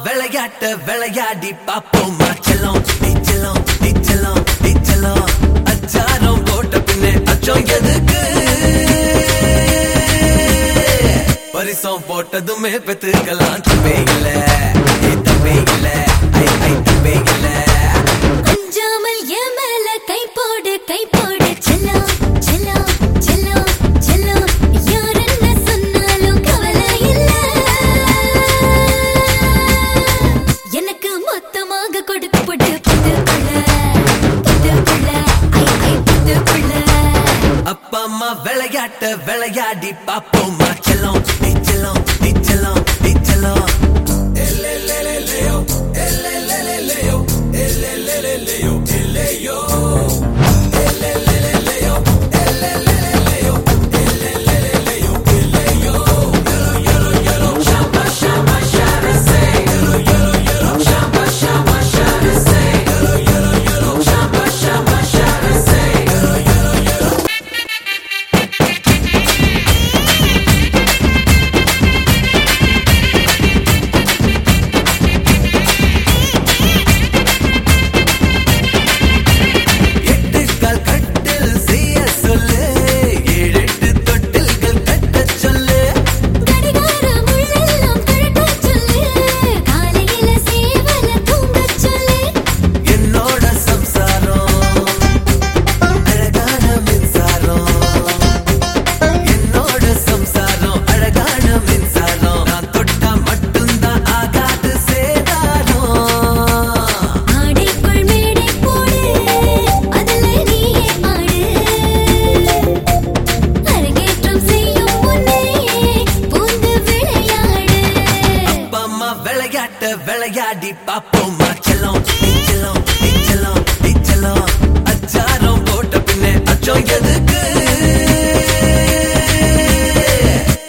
விளையாட்ட விளையாடி பாப்போமா செல்லம் நீச்சலம் நீச்சலம் நீச்சலம் அச்சாரம் போட்ட பின்னே அச்சம் எதுக்கு? பரிசம் போட்டதுமே பெத்துக்கலாம் தம்பிகள. இல்ல ஏ தப்பே ஐ ஐ தப்பே இல்ல அஞ்சாமல் கை போடு கை போடு செல்லம். விளையாட்ட விளையாடி பாப்போமா செல்லம் நீச்சலம் நீச்சலம் நீச்சலம் விளையாட்ட விளையாடி பாப்போமா செல்லம் நீச்சலம் நீச்சலம் நீச்சலம் அச்சாரம் போட்ட பின்னே அச்சம் எதுக்கு?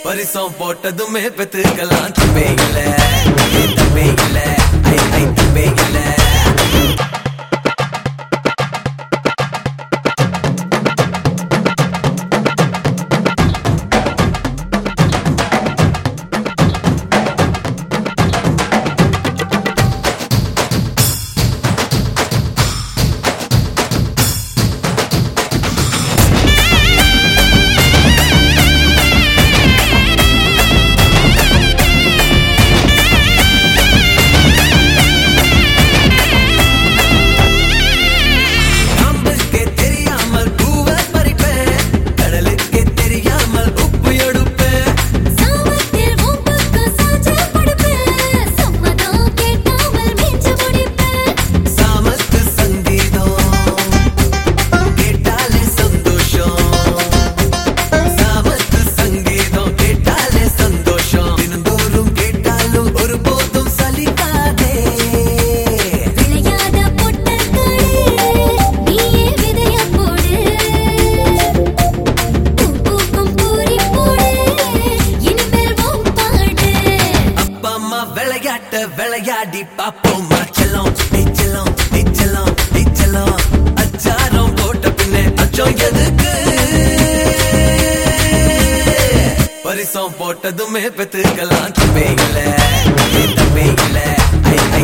பரிசம் போட்டதுமே பெத்துக்கலாம். தம்பே இல்ல தம்பே தப்பே இல்ல ஐ ஐ தம்பே இல்லை. விளையாட்ட விளையாடி பாப்போம் செல்லம் நீச்சலம் நீச்சலம் நீச்சலம் அச்சாரம் போட்ட பின்னே அச்சம் எதுக்கு? பரிசம் போட்டதுமே பெத்துக்கலாம். தம்பிங்கள தம்பிங்கள ஐ